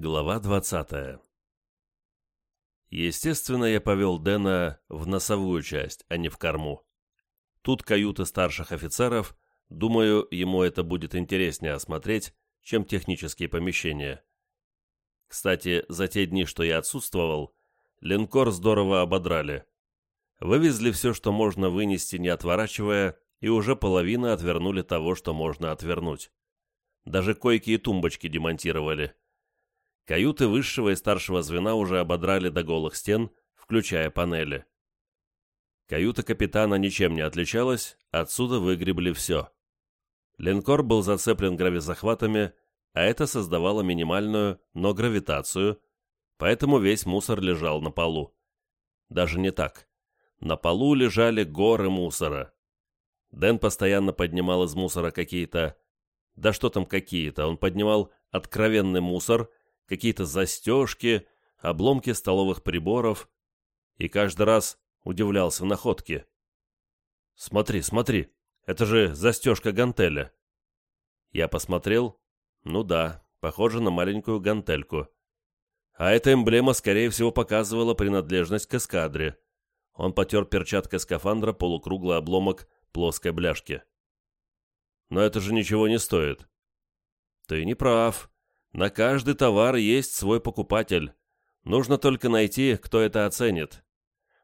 Глава 20 Естественно, я повел Дэна в носовую часть, а не в корму. Тут каюты старших офицеров, думаю, ему это будет интереснее осмотреть, чем технические помещения. Кстати, за те дни, что я отсутствовал, линкор здорово ободрали. Вывезли все, что можно вынести, не отворачивая, и уже половина отвернули того, что можно отвернуть. Даже койки и тумбочки демонтировали – Каюты высшего и старшего звена уже ободрали до голых стен, включая панели. Каюта капитана ничем не отличалась, отсюда выгребли все. Линкор был зацеплен гравизахватами, а это создавало минимальную, но гравитацию, поэтому весь мусор лежал на полу. Даже не так. На полу лежали горы мусора. Дэн постоянно поднимал из мусора какие-то... Да что там какие-то, он поднимал откровенный мусор, какие-то застежки, обломки столовых приборов, и каждый раз удивлялся находке. «Смотри, смотри, это же застежка гантеля». Я посмотрел. Ну да, похоже на маленькую гантельку. А эта эмблема, скорее всего, показывала принадлежность к эскадре. Он потер перчаткой скафандра полукруглый обломок плоской бляшки. Но это же ничего не стоит. Ты не прав. На каждый товар есть свой покупатель. Нужно только найти, кто это оценит.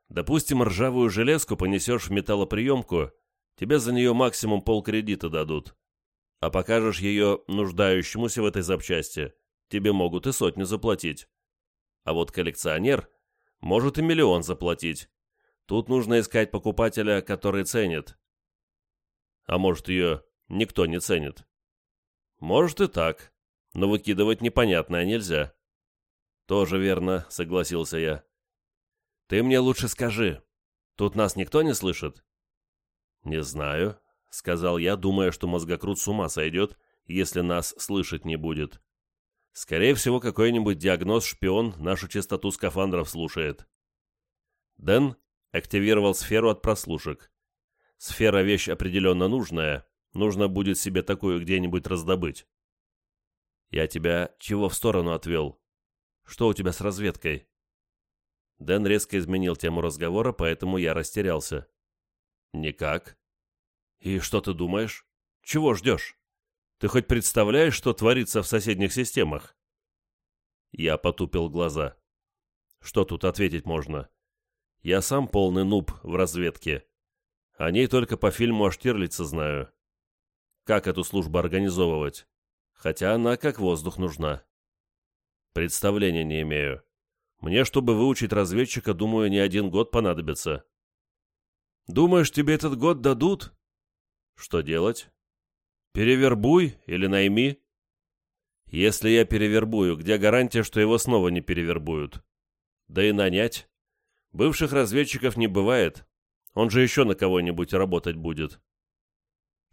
Допустим, ржавую железку понесешь в металлоприемку, тебе за нее максимум полкредита дадут. А покажешь ее нуждающемуся в этой запчасти, тебе могут и сотню заплатить. А вот коллекционер может и миллион заплатить. Тут нужно искать покупателя, который ценит. А может, ее никто не ценит. Может и так но выкидывать непонятное нельзя». «Тоже верно», — согласился я. «Ты мне лучше скажи, тут нас никто не слышит?» «Не знаю», — сказал я, думая, что мозгокрут с ума сойдет, если нас слышать не будет. «Скорее всего, какой-нибудь диагноз-шпион нашу частоту скафандров слушает». Дэн активировал сферу от прослушек. Сфера — вещь определенно нужная, нужно будет себе такую где-нибудь раздобыть. «Я тебя чего в сторону отвел? Что у тебя с разведкой?» Дэн резко изменил тему разговора, поэтому я растерялся. «Никак». «И что ты думаешь? Чего ждешь? Ты хоть представляешь, что творится в соседних системах?» Я потупил глаза. «Что тут ответить можно? Я сам полный нуб в разведке. О ней только по фильму о Штирлице знаю. Как эту службу организовывать? Хотя она как воздух нужна. Представления не имею. Мне, чтобы выучить разведчика, думаю, не один год понадобится. Думаешь, тебе этот год дадут? Что делать? Перевербуй или найми. Если я перевербую, где гарантия, что его снова не перевербуют? Да и нанять. Бывших разведчиков не бывает. Он же еще на кого-нибудь работать будет.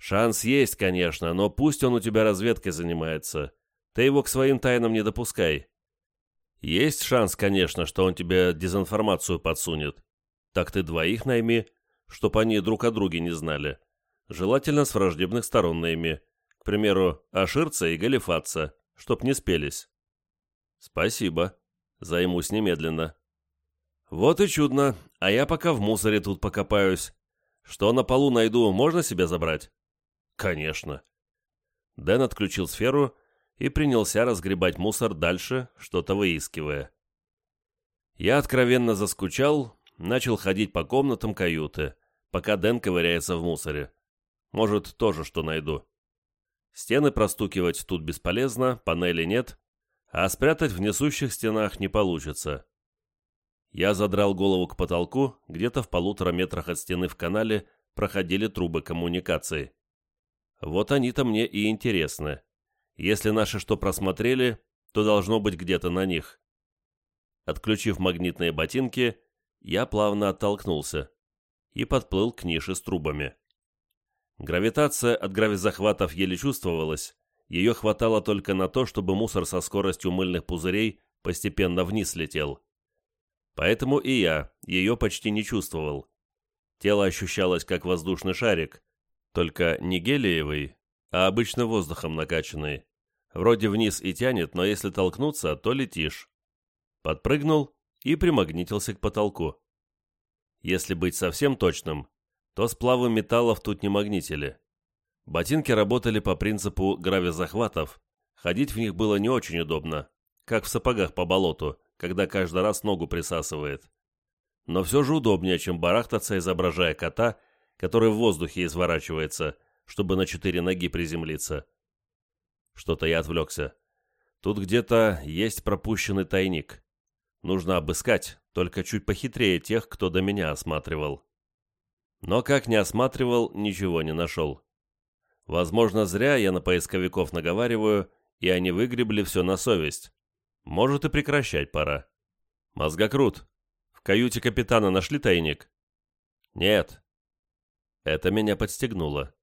Шанс есть, конечно, но пусть он у тебя разведкой занимается. Ты его к своим тайнам не допускай. Есть шанс, конечно, что он тебе дезинформацию подсунет. Так ты двоих найми, чтоб они друг о друге не знали. Желательно с враждебных сторон найми. К примеру, Аширца и Галифатца, чтоб не спелись. Спасибо. Займусь немедленно. Вот и чудно, а я пока в мусоре тут покопаюсь. Что на полу найду, можно себе забрать? «Конечно». Дэн отключил сферу и принялся разгребать мусор дальше, что-то выискивая. Я откровенно заскучал, начал ходить по комнатам каюты, пока Дэн ковыряется в мусоре. Может, тоже что найду. Стены простукивать тут бесполезно, панели нет, а спрятать в несущих стенах не получится. Я задрал голову к потолку, где-то в полутора метрах от стены в канале проходили трубы коммуникации. Вот они-то мне и интересны. Если наши что просмотрели, то должно быть где-то на них. Отключив магнитные ботинки, я плавно оттолкнулся и подплыл к нише с трубами. Гравитация от гравизахватов еле чувствовалась, ее хватало только на то, чтобы мусор со скоростью мыльных пузырей постепенно вниз летел. Поэтому и я ее почти не чувствовал. Тело ощущалось как воздушный шарик, только не гелиевый, а обычно воздухом накачанный. Вроде вниз и тянет, но если толкнуться, то летишь. Подпрыгнул и примагнитился к потолку. Если быть совсем точным, то сплавы металлов тут не магнитили. Ботинки работали по принципу гравизахватов, ходить в них было не очень удобно, как в сапогах по болоту, когда каждый раз ногу присасывает. Но все же удобнее, чем барахтаться, изображая кота, который в воздухе изворачивается, чтобы на четыре ноги приземлиться. Что-то я отвлекся. Тут где-то есть пропущенный тайник. Нужно обыскать, только чуть похитрее тех, кто до меня осматривал. Но как не осматривал, ничего не нашел. Возможно, зря я на поисковиков наговариваю, и они выгребли все на совесть. Может и прекращать пора. Мозгокрут. В каюте капитана нашли тайник? Нет. Это меня подстегнуло.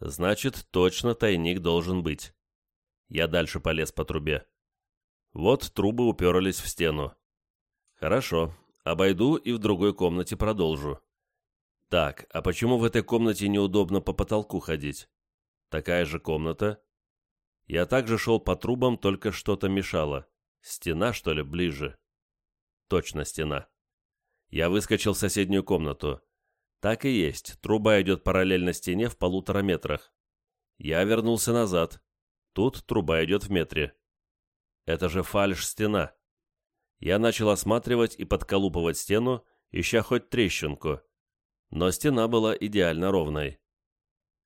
Значит, точно тайник должен быть. Я дальше полез по трубе. Вот трубы уперлись в стену. Хорошо, обойду и в другой комнате продолжу. Так, а почему в этой комнате неудобно по потолку ходить? Такая же комната. Я также шел по трубам, только что-то мешало. Стена, что ли, ближе? Точно стена. Я выскочил в соседнюю комнату. Так и есть, труба идет параллельно стене в полутора метрах. Я вернулся назад. Тут труба идет в метре. Это же фальш-стена. Я начал осматривать и подколупывать стену, ища хоть трещинку. Но стена была идеально ровной.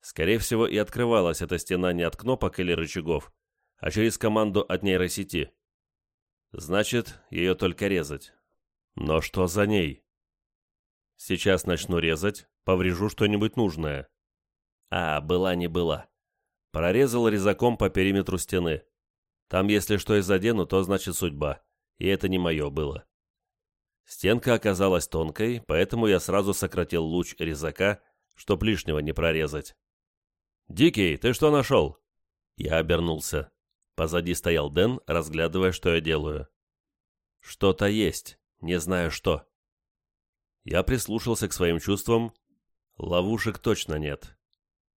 Скорее всего, и открывалась эта стена не от кнопок или рычагов, а через команду от нейросети. Значит, ее только резать. Но что за ней? Сейчас начну резать, поврежу что-нибудь нужное. А, была не была. Прорезал резаком по периметру стены. Там, если что и задену, то значит судьба и это не мое было. Стенка оказалась тонкой, поэтому я сразу сократил луч резака, чтоб лишнего не прорезать. «Дикий, ты что нашел?» Я обернулся. Позади стоял Дэн, разглядывая, что я делаю. «Что-то есть, не знаю что». Я прислушался к своим чувствам. Ловушек точно нет.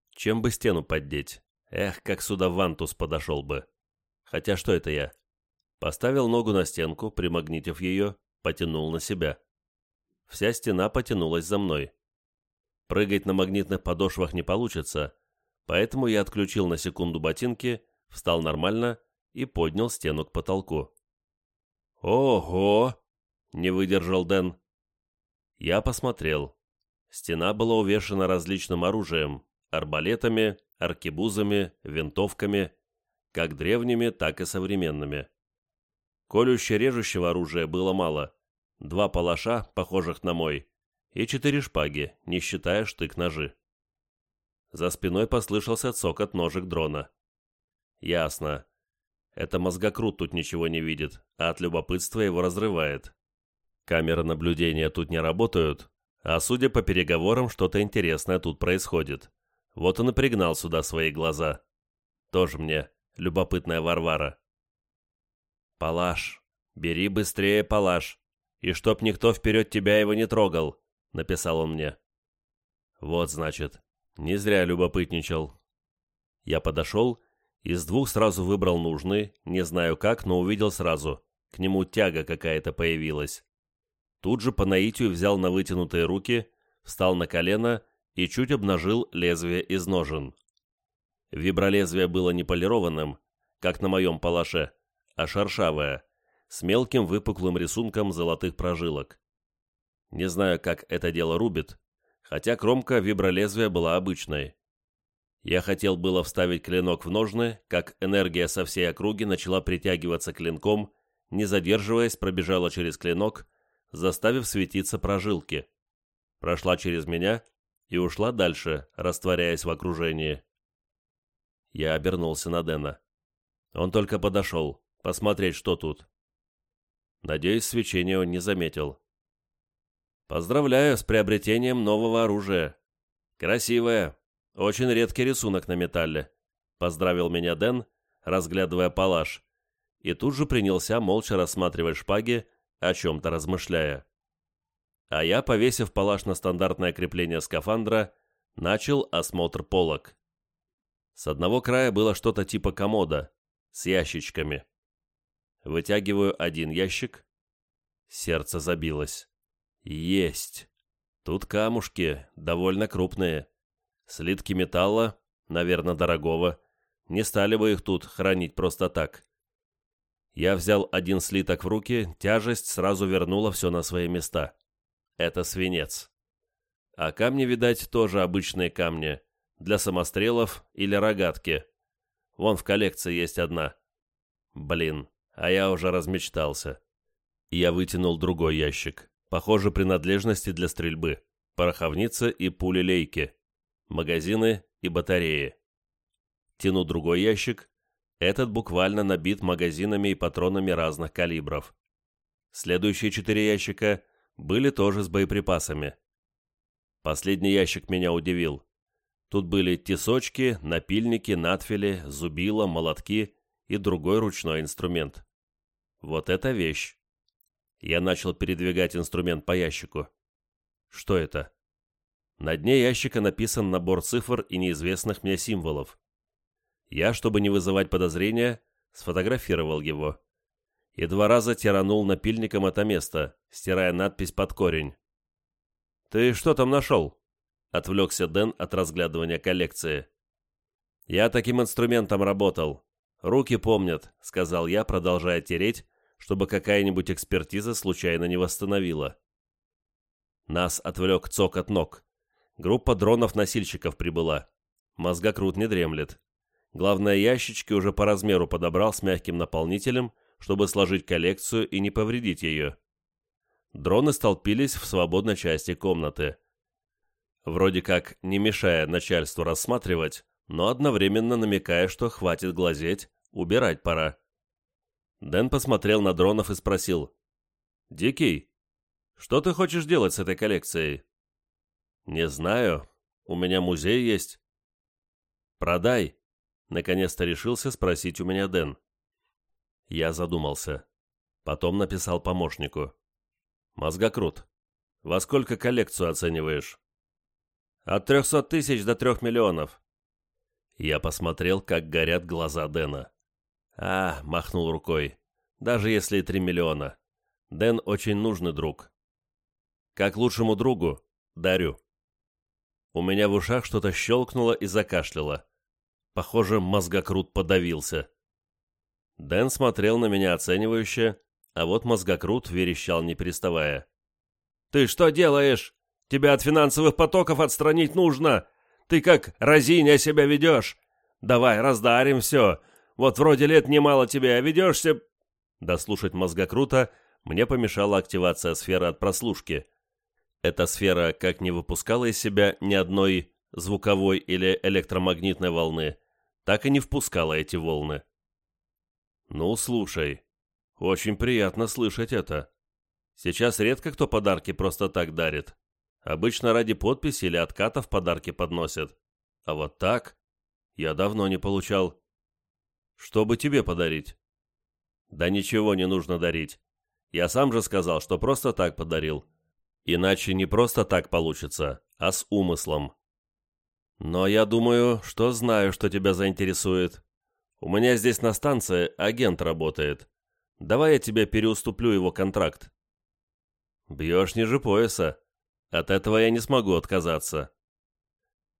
Чем бы стену поддеть? Эх, как сюда Вантус подошел бы. Хотя что это я? Поставил ногу на стенку, примагнитив ее, потянул на себя. Вся стена потянулась за мной. Прыгать на магнитных подошвах не получится, поэтому я отключил на секунду ботинки, встал нормально и поднял стену к потолку. «Ого!» — не выдержал Дэн. Я посмотрел. Стена была увешана различным оружием, арбалетами, аркебузами, винтовками, как древними, так и современными. Колюще-режущего оружия было мало. Два палаша, похожих на мой, и четыре шпаги, не считая штык-ножи. За спиной послышался цокот ножек дрона. Ясно. Это мозгокрут тут ничего не видит, а от любопытства его разрывает. Камеры наблюдения тут не работают, а судя по переговорам, что-то интересное тут происходит. Вот он и пригнал сюда свои глаза. Тоже мне, любопытная Варвара. «Палаш, бери быстрее палаш, и чтоб никто вперед тебя его не трогал», — написал он мне. «Вот, значит, не зря любопытничал». Я подошел, из двух сразу выбрал нужный, не знаю как, но увидел сразу. К нему тяга какая-то появилась. Тут же по наитию взял на вытянутые руки, встал на колено и чуть обнажил лезвие из ножен. Вибролезвие было не полированным, как на моем палаше, а шершавая, с мелким выпуклым рисунком золотых прожилок. Не знаю, как это дело рубит, хотя кромка вибролезвия была обычной. Я хотел было вставить клинок в ножны, как энергия со всей округи начала притягиваться клинком, не задерживаясь, пробежала через клинок, заставив светиться прожилки. Прошла через меня и ушла дальше, растворяясь в окружении. Я обернулся на Дэна. Он только подошел посмотреть, что тут. Надеюсь, свечения он не заметил. Поздравляю с приобретением нового оружия. Красивое. Очень редкий рисунок на металле. Поздравил меня Дэн, разглядывая палаш. И тут же принялся молча рассматривать шпаги, о чем-то размышляя. А я, повесив палаш на стандартное крепление скафандра, начал осмотр полок. С одного края было что-то типа комода, с ящичками. Вытягиваю один ящик. Сердце забилось. Есть. Тут камушки, довольно крупные. Слитки металла, наверное, дорогого. Не стали бы их тут хранить просто так. Я взял один слиток в руки, тяжесть сразу вернула все на свои места. Это свинец. А камни, видать, тоже обычные камни. Для самострелов или рогатки. Вон в коллекции есть одна. Блин, а я уже размечтался. Я вытянул другой ящик. Похоже, принадлежности для стрельбы. Пороховницы и пули-лейки. Магазины и батареи. Тяну другой ящик. Этот буквально набит магазинами и патронами разных калибров. Следующие четыре ящика были тоже с боеприпасами. Последний ящик меня удивил. Тут были тесочки, напильники, надфили, зубила, молотки и другой ручной инструмент. Вот эта вещь. Я начал передвигать инструмент по ящику. Что это? На дне ящика написан набор цифр и неизвестных мне символов. Я, чтобы не вызывать подозрения, сфотографировал его. И два раза тиранул напильником это место, стирая надпись под корень. «Ты что там нашел?» — отвлекся Дэн от разглядывания коллекции. «Я таким инструментом работал. Руки помнят», — сказал я, продолжая тереть, чтобы какая-нибудь экспертиза случайно не восстановила. Нас отвлек цок от ног. Группа дронов-носильщиков прибыла. Мозгокрут не дремлет. Главное, ящички уже по размеру подобрал с мягким наполнителем, чтобы сложить коллекцию и не повредить ее. Дроны столпились в свободной части комнаты вроде как не мешая начальству рассматривать, но одновременно намекая, что хватит глазеть, убирать пора. Дэн посмотрел на дронов и спросил. «Дикий, что ты хочешь делать с этой коллекцией?» «Не знаю. У меня музей есть». «Продай», — наконец-то решился спросить у меня Дэн. Я задумался. Потом написал помощнику. «Мозгокрут, во сколько коллекцию оцениваешь?» От трехсот тысяч до трех миллионов. Я посмотрел, как горят глаза Дэна. А, махнул рукой. Даже если и три миллиона. Дэн очень нужный друг. Как лучшему другу, дарю. У меня в ушах что-то щелкнуло и закашляло. Похоже, мозгокрут подавился. Дэн смотрел на меня оценивающе, а вот мозгокрут верещал не переставая. «Ты что делаешь? Тебя от финансовых потоков отстранить нужно. Ты как разиня себя ведешь. Давай, раздарим все. Вот вроде лет немало тебе, а ведешься...» Дослушать мозгокруто мне помешала активация сферы от прослушки. Эта сфера как не выпускала из себя ни одной звуковой или электромагнитной волны, так и не впускала эти волны. «Ну, слушай, очень приятно слышать это. Сейчас редко кто подарки просто так дарит. Обычно ради подписи или откатов подарки подносят. А вот так я давно не получал. Что бы тебе подарить? Да ничего не нужно дарить. Я сам же сказал, что просто так подарил. Иначе не просто так получится, а с умыслом. Но я думаю, что знаю, что тебя заинтересует. У меня здесь на станции агент работает. Давай я тебе переуступлю его контракт. Бьешь ниже пояса. От этого я не смогу отказаться.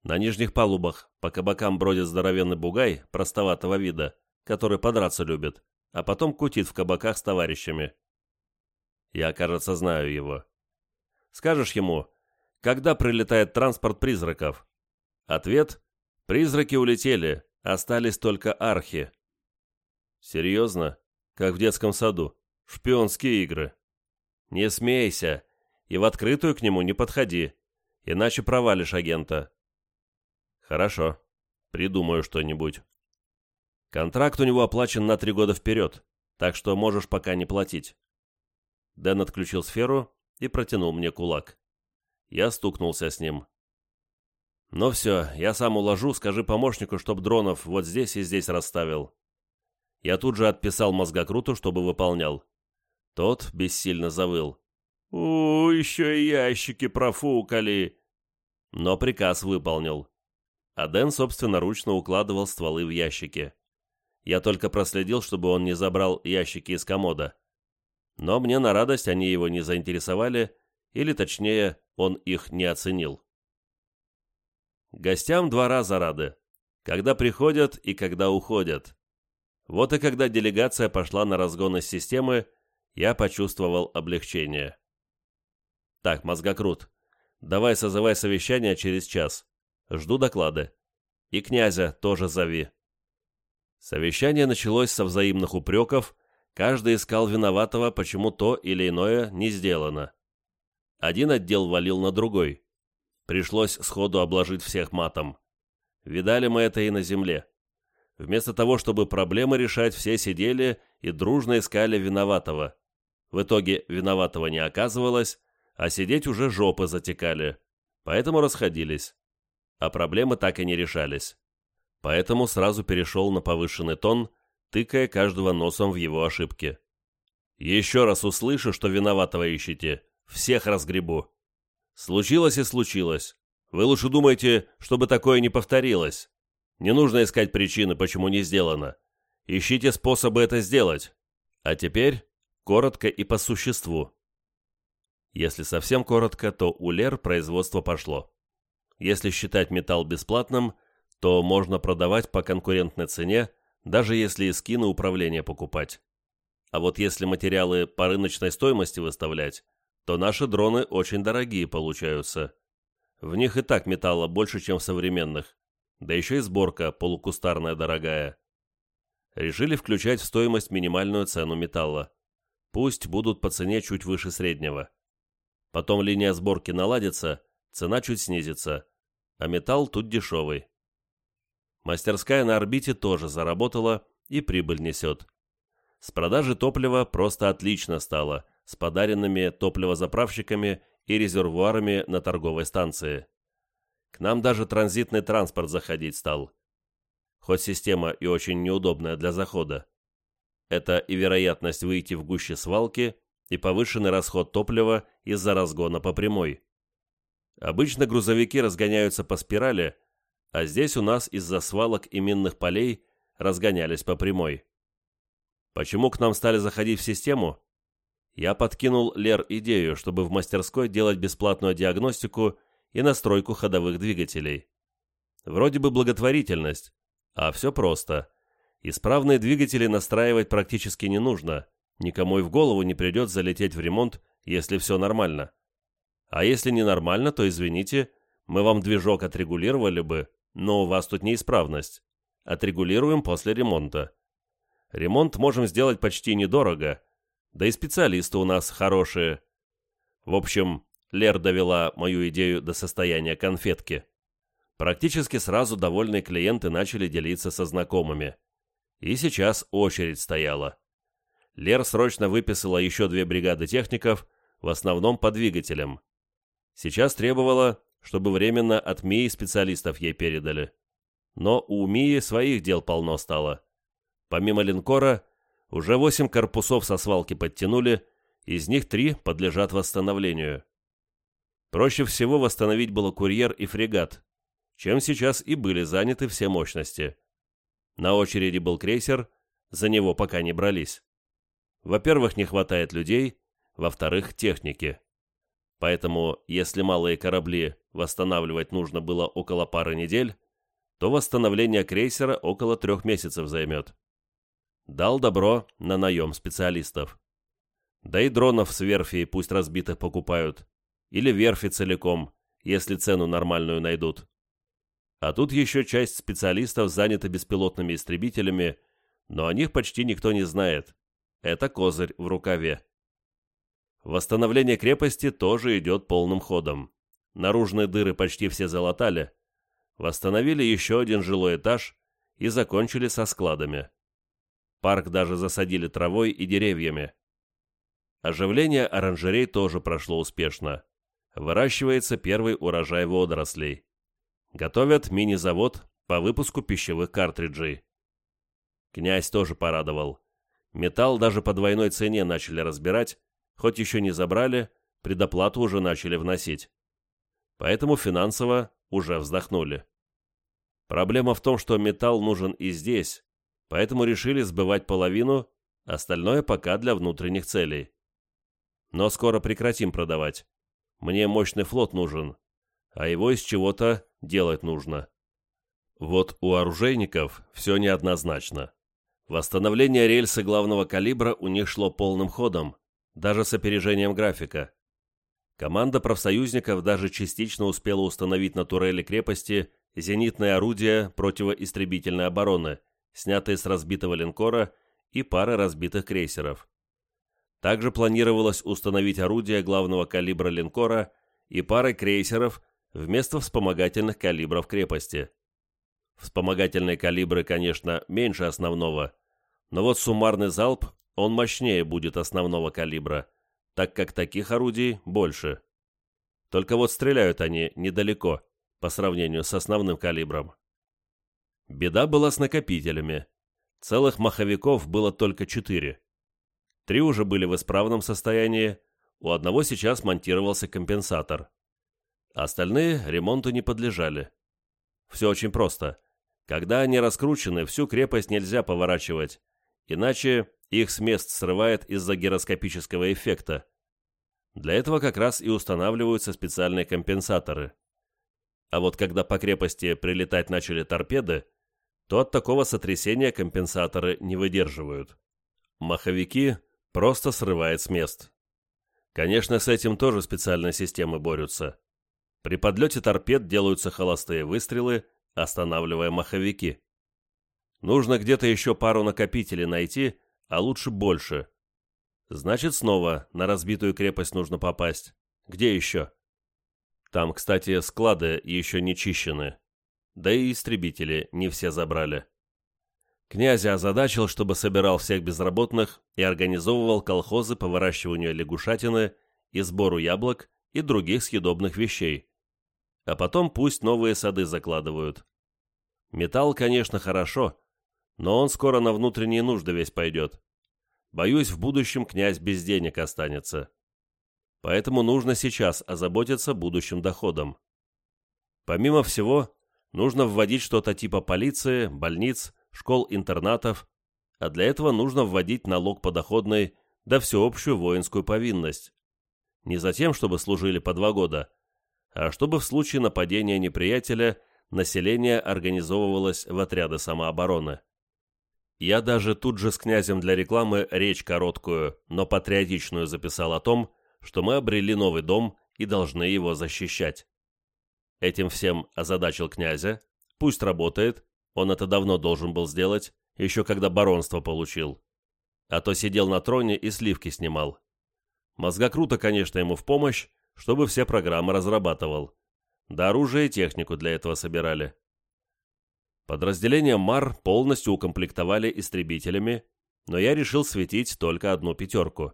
На нижних палубах по кабакам бродит здоровенный бугай простоватого вида, который подраться любит, а потом кутит в кабаках с товарищами. Я, кажется, знаю его. Скажешь ему, когда прилетает транспорт призраков? Ответ – призраки улетели, остались только архи. Серьезно? Как в детском саду. Шпионские игры. Не смейся, и в открытую к нему не подходи, иначе провалишь агента. Хорошо, придумаю что-нибудь. Контракт у него оплачен на три года вперед, так что можешь пока не платить. Дэн отключил сферу и протянул мне кулак. Я стукнулся с ним. «Ну все, я сам уложу, скажи помощнику, чтоб дронов вот здесь и здесь расставил». Я тут же отписал мозгокруту, чтобы выполнял. Тот бессильно завыл. «У, еще и ящики профукали!» Но приказ выполнил. А Дэн собственноручно укладывал стволы в ящики. я только проследил, чтобы он не забрал ящики из комода. Но мне на радость они его не заинтересовали, или точнее, он их не оценил. Гостям два раза рады. Когда приходят и когда уходят. Вот и когда делегация пошла на разгон из системы, я почувствовал облегчение. Так, мозгокрут, давай созывай совещание через час. Жду доклады. И князя тоже зови. Совещание началось со взаимных упреков, каждый искал виноватого, почему то или иное не сделано. Один отдел валил на другой. Пришлось сходу обложить всех матом. Видали мы это и на земле. Вместо того, чтобы проблемы решать, все сидели и дружно искали виноватого. В итоге виноватого не оказывалось, а сидеть уже жопы затекали. Поэтому расходились. А проблемы так и не решались поэтому сразу перешел на повышенный тон, тыкая каждого носом в его ошибки. «Еще раз услышу, что виноватого ищете, всех разгребу. Случилось и случилось. Вы лучше думайте, чтобы такое не повторилось. Не нужно искать причины, почему не сделано. Ищите способы это сделать. А теперь коротко и по существу. Если совсем коротко, то у Лер производство пошло. Если считать металл бесплатным – то можно продавать по конкурентной цене, даже если и скины управления покупать. А вот если материалы по рыночной стоимости выставлять, то наши дроны очень дорогие получаются. В них и так металла больше, чем в современных, да еще и сборка полукустарная дорогая. Решили включать в стоимость минимальную цену металла. Пусть будут по цене чуть выше среднего. Потом линия сборки наладится, цена чуть снизится, а металл тут дешевый. Мастерская на орбите тоже заработала и прибыль несет. С продажи топлива просто отлично стало, с подаренными топливозаправщиками и резервуарами на торговой станции. К нам даже транзитный транспорт заходить стал. Хоть система и очень неудобная для захода. Это и вероятность выйти в гуще свалки, и повышенный расход топлива из-за разгона по прямой. Обычно грузовики разгоняются по спирали, а здесь у нас из-за свалок и минных полей разгонялись по прямой. Почему к нам стали заходить в систему? Я подкинул Лер идею, чтобы в мастерской делать бесплатную диагностику и настройку ходовых двигателей. Вроде бы благотворительность, а все просто. Исправные двигатели настраивать практически не нужно, никому и в голову не придет залететь в ремонт, если все нормально. А если не нормально, то извините, мы вам движок отрегулировали бы, но у вас тут неисправность. Отрегулируем после ремонта. Ремонт можем сделать почти недорого, да и специалисты у нас хорошие. В общем, Лер довела мою идею до состояния конфетки. Практически сразу довольные клиенты начали делиться со знакомыми. И сейчас очередь стояла. Лер срочно выписала еще две бригады техников, в основном по двигателям. Сейчас требовала, чтобы временно от МИИ специалистов ей передали. Но у МИИ своих дел полно стало. Помимо линкора, уже восемь корпусов со свалки подтянули, из них три подлежат восстановлению. Проще всего восстановить было курьер и фрегат, чем сейчас и были заняты все мощности. На очереди был крейсер, за него пока не брались. Во-первых, не хватает людей, во-вторых, техники. Поэтому, если малые корабли восстанавливать нужно было около пары недель, то восстановление крейсера около трех месяцев займет. Дал добро на наем специалистов. Да и дронов с верфи пусть разбитых покупают. Или верфи целиком, если цену нормальную найдут. А тут еще часть специалистов занята беспилотными истребителями, но о них почти никто не знает. Это козырь в рукаве. Восстановление крепости тоже идет полным ходом. Наружные дыры почти все залатали. Восстановили еще один жилой этаж и закончили со складами. Парк даже засадили травой и деревьями. Оживление оранжерей тоже прошло успешно. Выращивается первый урожай водорослей. Готовят мини-завод по выпуску пищевых картриджей. Князь тоже порадовал. Металл даже по двойной цене начали разбирать, хоть еще не забрали, предоплату уже начали вносить. Поэтому финансово уже вздохнули. Проблема в том, что металл нужен и здесь, поэтому решили сбывать половину, остальное пока для внутренних целей. Но скоро прекратим продавать. Мне мощный флот нужен, а его из чего-то делать нужно. Вот у оружейников все неоднозначно. Восстановление рельсы главного калибра у них шло полным ходом, даже с опережением графика. Команда профсоюзников даже частично успела установить на турели крепости зенитные орудия противоистребительной обороны, снятые с разбитого линкора и пары разбитых крейсеров. Также планировалось установить орудия главного калибра линкора и пары крейсеров вместо вспомогательных калибров крепости. Вспомогательные калибры, конечно, меньше основного, но вот суммарный залп, он мощнее будет основного калибра, так как таких орудий больше. Только вот стреляют они недалеко, по сравнению с основным калибром. Беда была с накопителями. Целых маховиков было только четыре. Три уже были в исправном состоянии, у одного сейчас монтировался компенсатор. Остальные ремонту не подлежали. Все очень просто. Когда они раскручены, всю крепость нельзя поворачивать, иначе их с мест срывает из-за гироскопического эффекта. Для этого как раз и устанавливаются специальные компенсаторы. А вот когда по крепости прилетать начали торпеды, то от такого сотрясения компенсаторы не выдерживают. Маховики просто срывает с мест. Конечно, с этим тоже специальные системы борются. При подлете торпед делаются холостые выстрелы, останавливая маховики. Нужно где-то еще пару накопителей найти, а лучше больше. Значит, снова на разбитую крепость нужно попасть. Где еще? Там, кстати, склады еще не чищены. Да и истребители не все забрали. Князя озадачил, чтобы собирал всех безработных и организовывал колхозы по выращиванию лягушатины и сбору яблок и других съедобных вещей. А потом пусть новые сады закладывают. Металл, конечно, хорошо, но он скоро на внутренние нужды весь пойдет. Боюсь, в будущем князь без денег останется. Поэтому нужно сейчас озаботиться будущим доходом. Помимо всего, нужно вводить что-то типа полиции, больниц, школ-интернатов, а для этого нужно вводить налог подоходный да всеобщую воинскую повинность. Не за тем, чтобы служили по два года, а чтобы в случае нападения неприятеля население организовывалось в отряды самообороны. Я даже тут же с князем для рекламы речь короткую, но патриотичную записал о том, что мы обрели новый дом и должны его защищать. Этим всем озадачил князя, пусть работает, он это давно должен был сделать, еще когда баронство получил. А то сидел на троне и сливки снимал. Мозгокруто, конечно, ему в помощь, чтобы все программы разрабатывал. Да оружие и технику для этого собирали. Подразделение МАР полностью укомплектовали истребителями, но я решил светить только одну пятерку.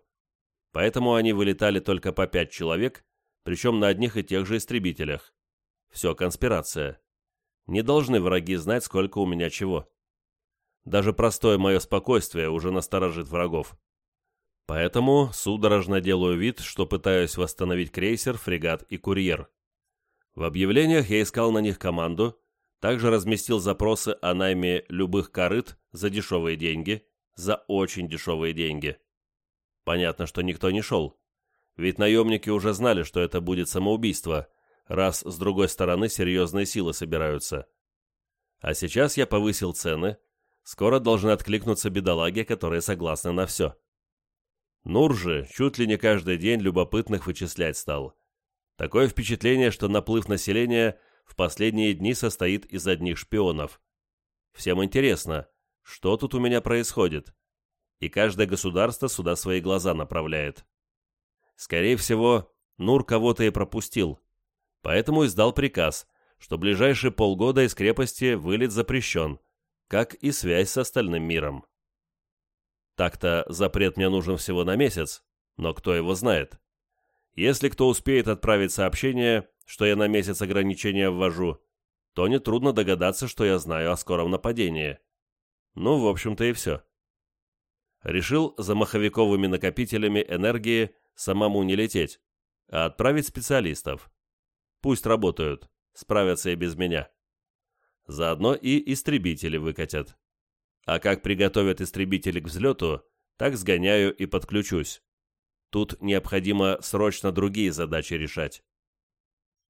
Поэтому они вылетали только по пять человек, причем на одних и тех же истребителях. Все, конспирация. Не должны враги знать, сколько у меня чего. Даже простое мое спокойствие уже насторожит врагов. Поэтому судорожно делаю вид, что пытаюсь восстановить крейсер, фрегат и курьер. В объявлениях я искал на них команду, также разместил запросы о найме любых корыт за дешевые деньги, за очень дешевые деньги. Понятно, что никто не шел. Ведь наемники уже знали, что это будет самоубийство, раз с другой стороны серьезные силы собираются. А сейчас я повысил цены, скоро должны откликнуться бедолаги, которые согласны на все. Нур же чуть ли не каждый день любопытных вычислять стал. Такое впечатление, что наплыв населения в последние дни состоит из одних шпионов. Всем интересно, что тут у меня происходит и каждое государство сюда свои глаза направляет. Скорее всего, Нур кого-то и пропустил, поэтому издал приказ, что ближайшие полгода из крепости вылет запрещен, как и связь с остальным миром. Так-то запрет мне нужен всего на месяц, но кто его знает. Если кто успеет отправить сообщение, что я на месяц ограничения ввожу, то нетрудно догадаться, что я знаю о скором нападении. Ну, в общем-то и все решил за маховиковыми накопителями энергии самому не лететь, а отправить специалистов. Пусть работают, справятся и без меня. Заодно и истребители выкатят. А как приготовят истребители к взлету, так сгоняю и подключусь. Тут необходимо срочно другие задачи решать.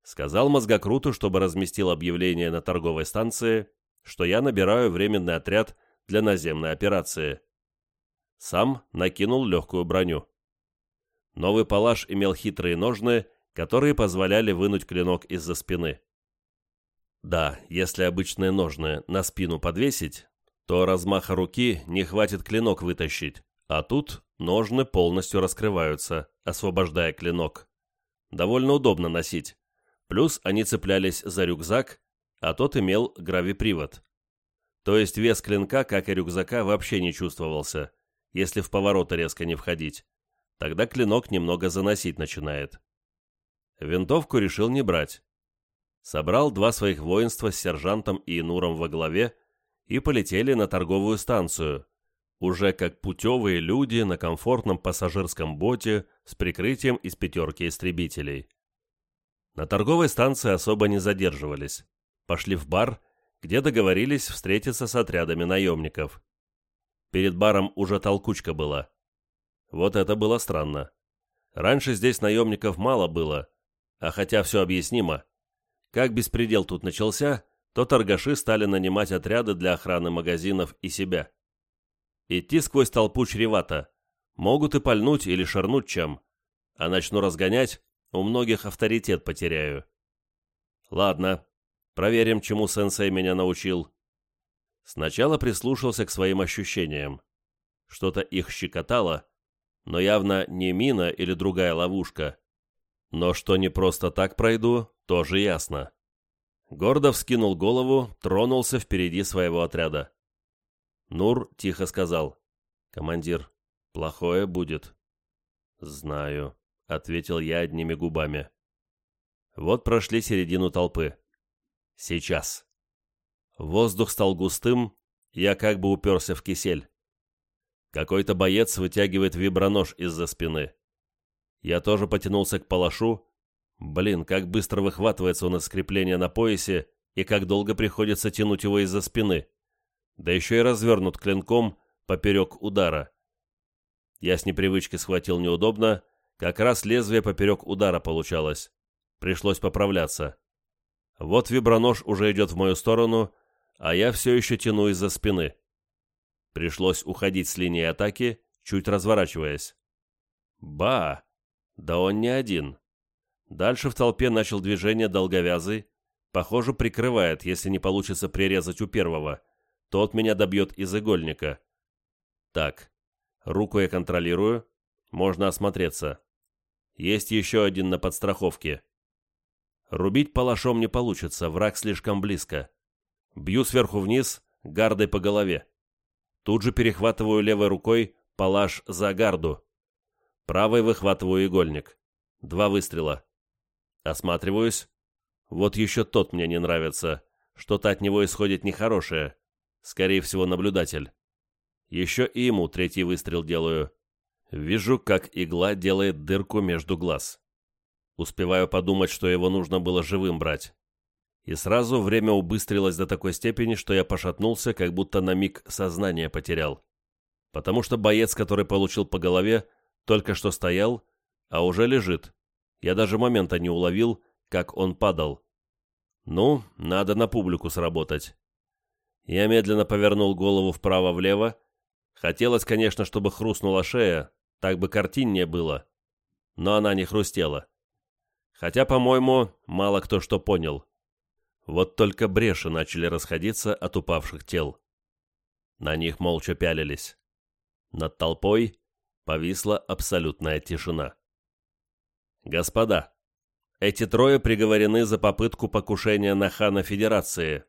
Сказал мозгокруту, чтобы разместил объявление на торговой станции, что я набираю временный отряд для наземной операции. Сам накинул легкую броню. Новый палаш имел хитрые ножны, которые позволяли вынуть клинок из-за спины. Да, если обычные ножны на спину подвесить, то размаха руки не хватит клинок вытащить, а тут ножны полностью раскрываются, освобождая клинок. Довольно удобно носить. Плюс они цеплялись за рюкзак, а тот имел гравипривод. То есть вес клинка, как и рюкзака, вообще не чувствовался, если в повороты резко не входить. Тогда клинок немного заносить начинает. Винтовку решил не брать. Собрал два своих воинства с сержантом и Инуром во главе и полетели на торговую станцию, уже как путевые люди на комфортном пассажирском боте с прикрытием из пятерки истребителей. На торговой станции особо не задерживались. Пошли в бар, где договорились встретиться с отрядами наемников. Перед баром уже толкучка была. Вот это было странно. Раньше здесь наемников мало было, а хотя все объяснимо. Как беспредел тут начался, то торгаши стали нанимать отряды для охраны магазинов и себя. Идти сквозь толпу чревато. Могут и пальнуть или шарнуть чем. А начну разгонять, у многих авторитет потеряю. Ладно, проверим, чему сенсей меня научил. Сначала прислушался к своим ощущениям. Что-то их щекотало, но явно не мина или другая ловушка. Но что не просто так пройду, тоже ясно. Гордо вскинул голову, тронулся впереди своего отряда. Нур тихо сказал. «Командир, плохое будет». «Знаю», — ответил я одними губами. Вот прошли середину толпы. «Сейчас». Воздух стал густым, я как бы уперся в кисель. Какой-то боец вытягивает вибронож из-за спины. Я тоже потянулся к палашу. Блин, как быстро выхватывается он из скрепления на поясе и как долго приходится тянуть его из-за спины да еще и развернут клинком поперек удара. Я с непривычки схватил неудобно, как раз лезвие поперек удара получалось. Пришлось поправляться. Вот вибронож уже идет в мою сторону, а я все еще тяну из-за спины. Пришлось уходить с линии атаки, чуть разворачиваясь. Ба! Да он не один. Дальше в толпе начал движение долговязый. Похоже, прикрывает, если не получится прирезать у первого. Тот меня добьет из игольника. Так, руку я контролирую. Можно осмотреться. Есть еще один на подстраховке. Рубить палашом не получится, враг слишком близко. Бью сверху вниз, гардой по голове. Тут же перехватываю левой рукой палаш за гарду. Правой выхватываю игольник. Два выстрела. Осматриваюсь. Вот еще тот мне не нравится. Что-то от него исходит нехорошее. Скорее всего, наблюдатель. Еще и ему третий выстрел делаю. Вижу, как игла делает дырку между глаз. Успеваю подумать, что его нужно было живым брать. И сразу время убыстрилось до такой степени, что я пошатнулся, как будто на миг сознание потерял. Потому что боец, который получил по голове, только что стоял, а уже лежит. Я даже момента не уловил, как он падал. Ну, надо на публику сработать. Я медленно повернул голову вправо-влево. Хотелось, конечно, чтобы хрустнула шея, так бы картиннее было. Но она не хрустела. Хотя, по-моему, мало кто что понял. Вот только бреши начали расходиться от упавших тел. На них молча пялились. Над толпой повисла абсолютная тишина. «Господа, эти трое приговорены за попытку покушения на хана Федерации»,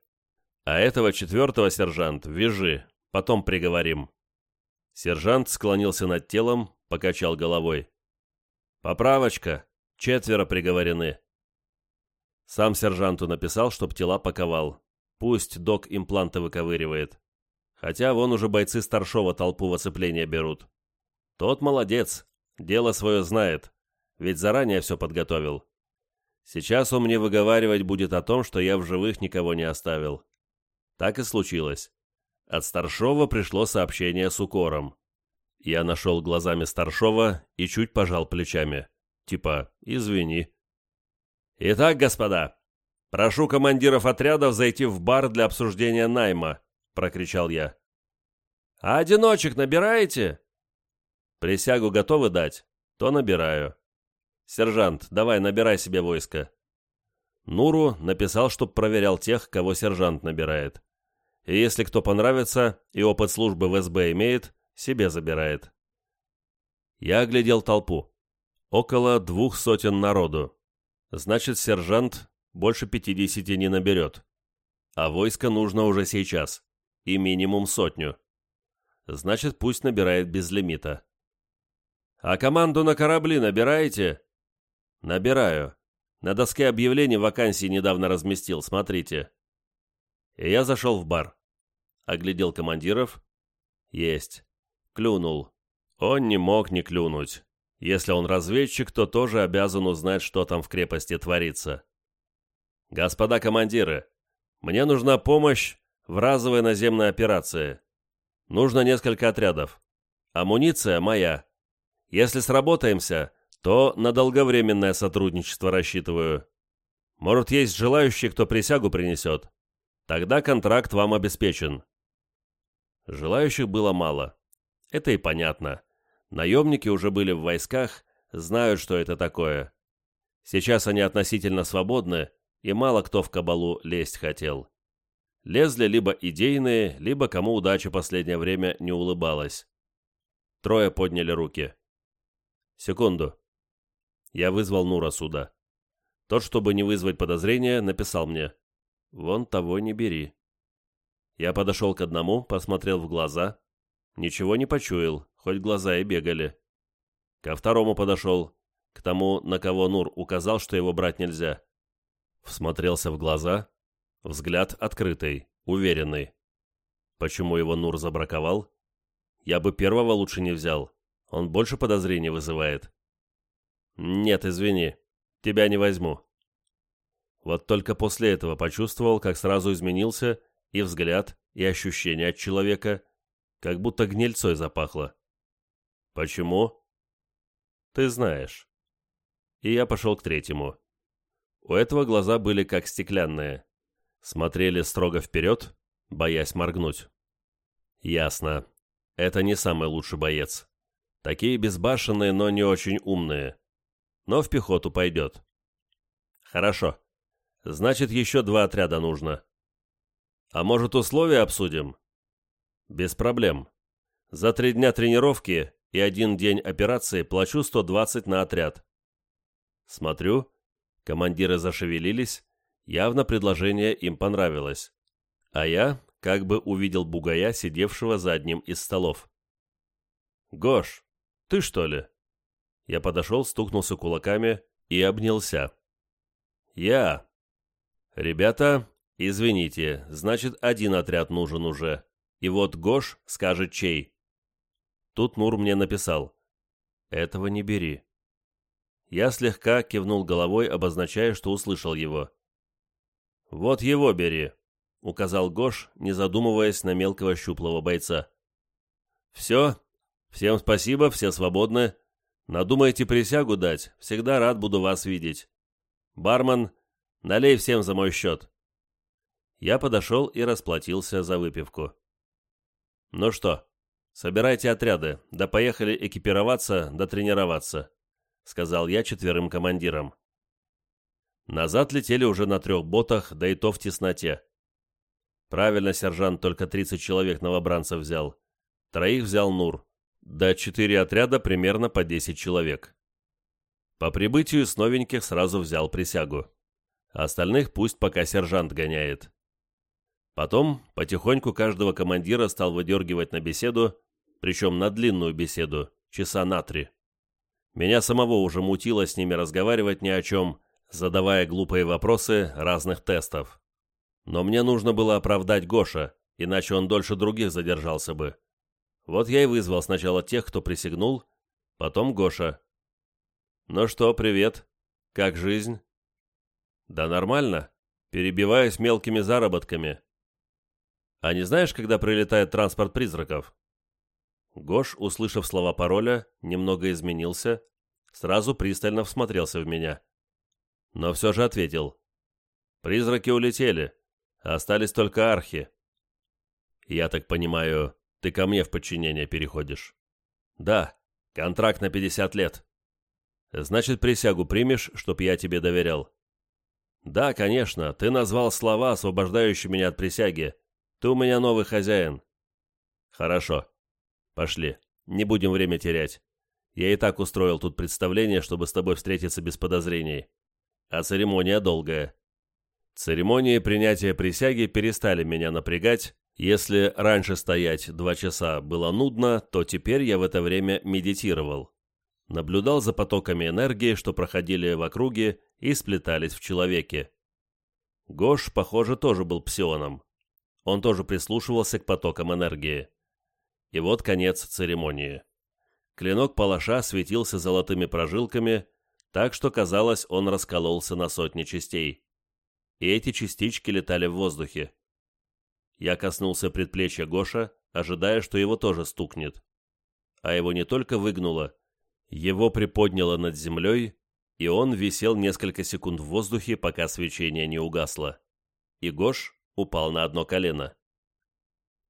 а этого четвертого, сержант, вяжи, потом приговорим». Сержант склонился над телом, покачал головой. «Поправочка. Четверо приговорены». Сам сержанту написал, чтоб тела паковал. Пусть док импланты выковыривает. Хотя вон уже бойцы старшего толпу в оцепление берут. Тот молодец, дело свое знает, ведь заранее все подготовил. Сейчас он мне выговаривать будет о том, что я в живых никого не оставил. Так и случилось. От Старшова пришло сообщение с укором. Я нашел глазами Старшова и чуть пожал плечами. Типа, извини. «Итак, господа, прошу командиров отрядов зайти в бар для обсуждения найма», — прокричал я. «А одиночек набираете?» «Присягу готовы дать? То набираю». «Сержант, давай, набирай себе войско». Нуру написал, чтоб проверял тех, кого сержант набирает. И если кто понравится и опыт службы в СБ имеет, себе забирает. Я оглядел толпу. Около двух сотен народу. Значит, сержант больше пятидесяти не наберет. А войска нужно уже сейчас. И минимум сотню. Значит, пусть набирает без лимита. «А команду на корабли набираете?» «Набираю. На доске объявлений вакансии недавно разместил, смотрите». И я зашел в бар. Оглядел командиров. Есть. Клюнул. Он не мог не клюнуть. Если он разведчик, то тоже обязан узнать, что там в крепости творится. «Господа командиры, мне нужна помощь в разовой наземной операции. Нужно несколько отрядов. Амуниция моя. Если сработаемся, то на долговременное сотрудничество рассчитываю. Может, есть желающий, кто присягу принесет? Тогда контракт вам обеспечен». Желающих было мало. Это и понятно. Наемники уже были в войсках, знают, что это такое. Сейчас они относительно свободны, и мало кто в кабалу лезть хотел. Лезли либо идейные, либо кому удача последнее время не улыбалась. Трое подняли руки. «Секунду». Я вызвал Нура сюда. Тот, чтобы не вызвать подозрения, написал мне. «Вон того не бери». Я подошел к одному, посмотрел в глаза. Ничего не почуял, хоть глаза и бегали. Ко второму подошел, к тому, на кого Нур указал, что его брать нельзя. Всмотрелся в глаза, взгляд открытый, уверенный. Почему его Нур забраковал? Я бы первого лучше не взял, он больше подозрений вызывает. Нет, извини, тебя не возьму. Вот только после этого почувствовал, как сразу изменился и взгляд, и ощущение от человека, как будто гнильцой запахло. Почему? Ты знаешь. И я пошел к третьему. У этого глаза были как стеклянные. Смотрели строго вперед, боясь моргнуть. Ясно. Это не самый лучший боец. Такие безбашенные, но не очень умные. Но в пехоту пойдет. Хорошо. Значит, еще два отряда нужно. А может, условия обсудим? Без проблем. За три дня тренировки и один день операции плачу 120 на отряд. Смотрю, командиры зашевелились, явно предложение им понравилось. А я как бы увидел бугая, сидевшего за одним из столов. «Гош, ты что ли?» Я подошел, стукнулся кулаками и обнялся. «Я». «Ребята, извините, значит, один отряд нужен уже. И вот Гош скажет чей. Тут Нур мне написал. Этого не бери. Я слегка кивнул головой, обозначая, что услышал его. «Вот его бери», — указал Гош, не задумываясь на мелкого щуплого бойца. «Все. Всем спасибо, все свободны. Надумаете присягу дать, всегда рад буду вас видеть. Бармен, налей всем за мой счет». Я подошел и расплатился за выпивку. «Ну что, собирайте отряды, да поехали экипироваться, да тренироваться», — сказал я четверым командирам. Назад летели уже на трех ботах, да и то в тесноте. Правильно сержант только 30 человек новобранцев взял. Троих взял Нур. Да четыре отряда примерно по 10 человек. По прибытию с новеньких сразу взял присягу. Остальных пусть пока сержант гоняет. Потом потихоньку каждого командира стал выдергивать на беседу, причем на длинную беседу, часа на три. Меня самого уже мутило с ними разговаривать ни о чем, задавая глупые вопросы разных тестов. Но мне нужно было оправдать Гоша, иначе он дольше других задержался бы. Вот я и вызвал сначала тех, кто присягнул, потом Гоша. «Ну что, привет. Как жизнь?» «Да нормально. Перебиваюсь мелкими заработками. А не знаешь, когда прилетает транспорт призраков?» Гош, услышав слова пароля, немного изменился, сразу пристально всмотрелся в меня. Но все же ответил. «Призраки улетели, остались только архи». «Я так понимаю, ты ко мне в подчинение переходишь?» «Да, контракт на 50 лет». «Значит, присягу примешь, чтоб я тебе доверял?» «Да, конечно, ты назвал слова, освобождающие меня от присяги. Ты у меня новый хозяин». «Хорошо. Пошли. Не будем время терять. Я и так устроил тут представление, чтобы с тобой встретиться без подозрений. А церемония долгая». Церемонии принятия присяги перестали меня напрягать. Если раньше стоять два часа было нудно, то теперь я в это время медитировал наблюдал за потоками энергии, что проходили в округе и сплетались в человеке. Гош, похоже, тоже был псионом. Он тоже прислушивался к потокам энергии. И вот конец церемонии. Клинок палаша светился золотыми прожилками, так что, казалось, он раскололся на сотни частей. И эти частички летали в воздухе. Я коснулся предплечья Гоша, ожидая, что его тоже стукнет. А его не только выгнуло, его приподняло над землей, и он висел несколько секунд в воздухе, пока свечение не угасло. И Гош упал на одно колено.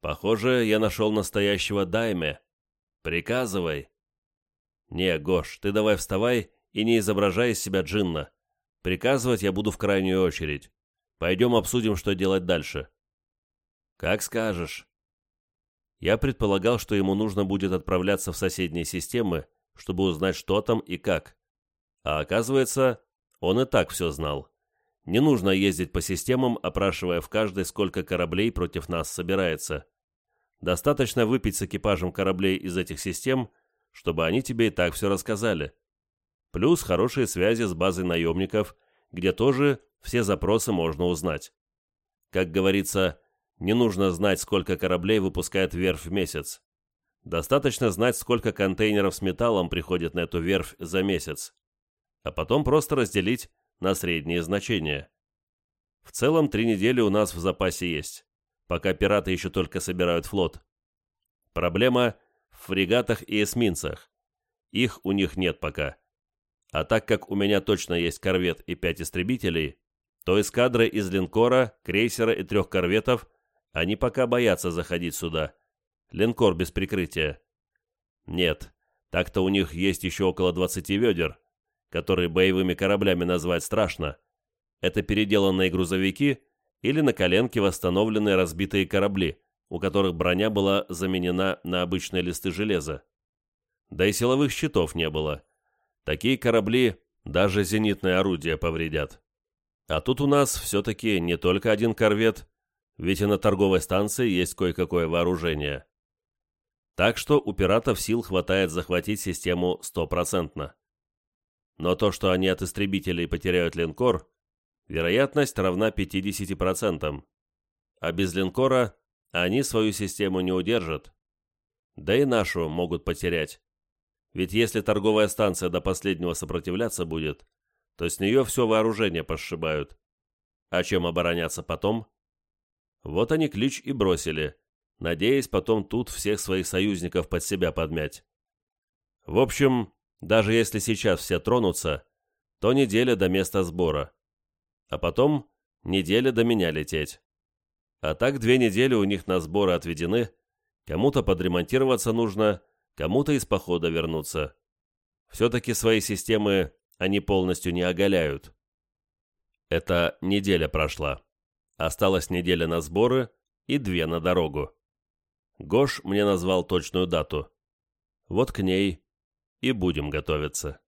«Похоже, я нашел настоящего Дайме. Приказывай». «Не, Гош, ты давай вставай и не изображай из себя джинна. Приказывать я буду в крайнюю очередь. Пойдем обсудим, что делать дальше». «Как скажешь». Я предполагал, что ему нужно будет отправляться в соседние системы, чтобы узнать, что там и как. А оказывается, он и так все знал. Не нужно ездить по системам, опрашивая в каждой, сколько кораблей против нас собирается. Достаточно выпить с экипажем кораблей из этих систем, чтобы они тебе и так все рассказали. Плюс хорошие связи с базой наемников, где тоже все запросы можно узнать. Как говорится, не нужно знать, сколько кораблей выпускает верфь в месяц. Достаточно знать, сколько контейнеров с металлом приходит на эту верфь за месяц, а потом просто разделить на средние значения. В целом, три недели у нас в запасе есть, пока пираты еще только собирают флот. Проблема в фрегатах и эсминцах. Их у них нет пока. А так как у меня точно есть корвет и пять истребителей, то эскадры из линкора, крейсера и трех корветов, они пока боятся заходить сюда – Линкор без прикрытия. Нет, так-то у них есть еще около 20 ведер, которые боевыми кораблями назвать страшно. Это переделанные грузовики или на коленке восстановленные разбитые корабли, у которых броня была заменена на обычные листы железа. Да и силовых щитов не было. Такие корабли даже зенитные орудия повредят. А тут у нас все-таки не только один корвет, ведь и на торговой станции есть кое-какое вооружение. Так что у пиратов сил хватает захватить систему стопроцентно. Но то, что они от истребителей потеряют линкор, вероятность равна 50%. А без линкора они свою систему не удержат. Да и нашу могут потерять. Ведь если торговая станция до последнего сопротивляться будет, то с нее все вооружение пошибают. А чем обороняться потом? Вот они клич и бросили – надеясь потом тут всех своих союзников под себя подмять. В общем, даже если сейчас все тронутся, то неделя до места сбора. А потом неделя до меня лететь. А так две недели у них на сборы отведены, кому-то подремонтироваться нужно, кому-то из похода вернуться. Все-таки свои системы они полностью не оголяют. Это неделя прошла. Осталась неделя на сборы и две на дорогу. Гош мне назвал точную дату. Вот к ней и будем готовиться.